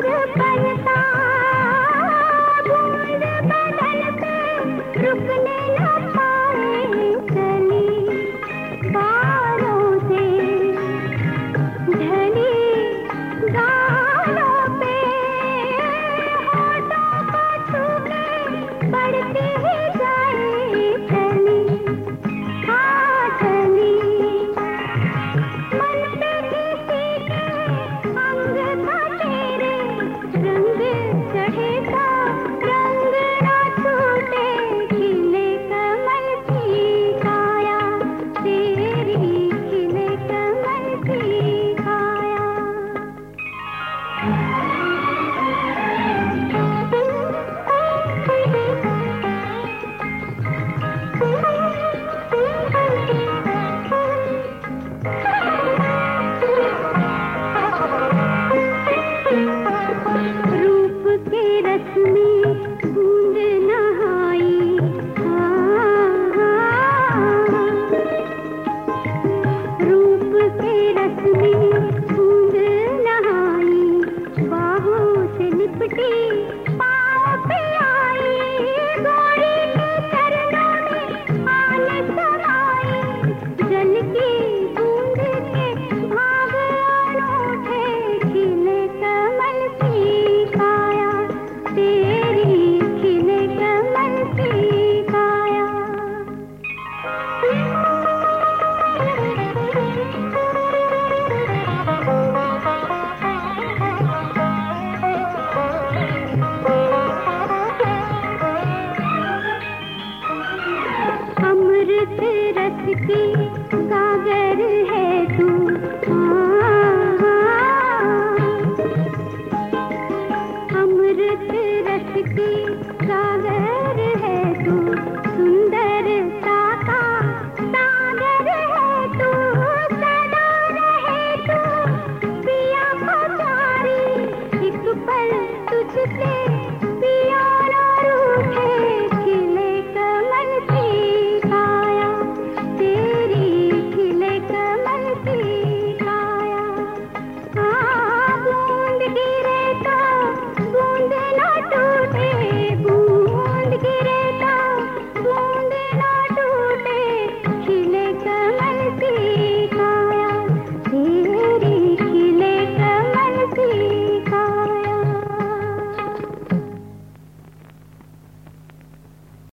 पर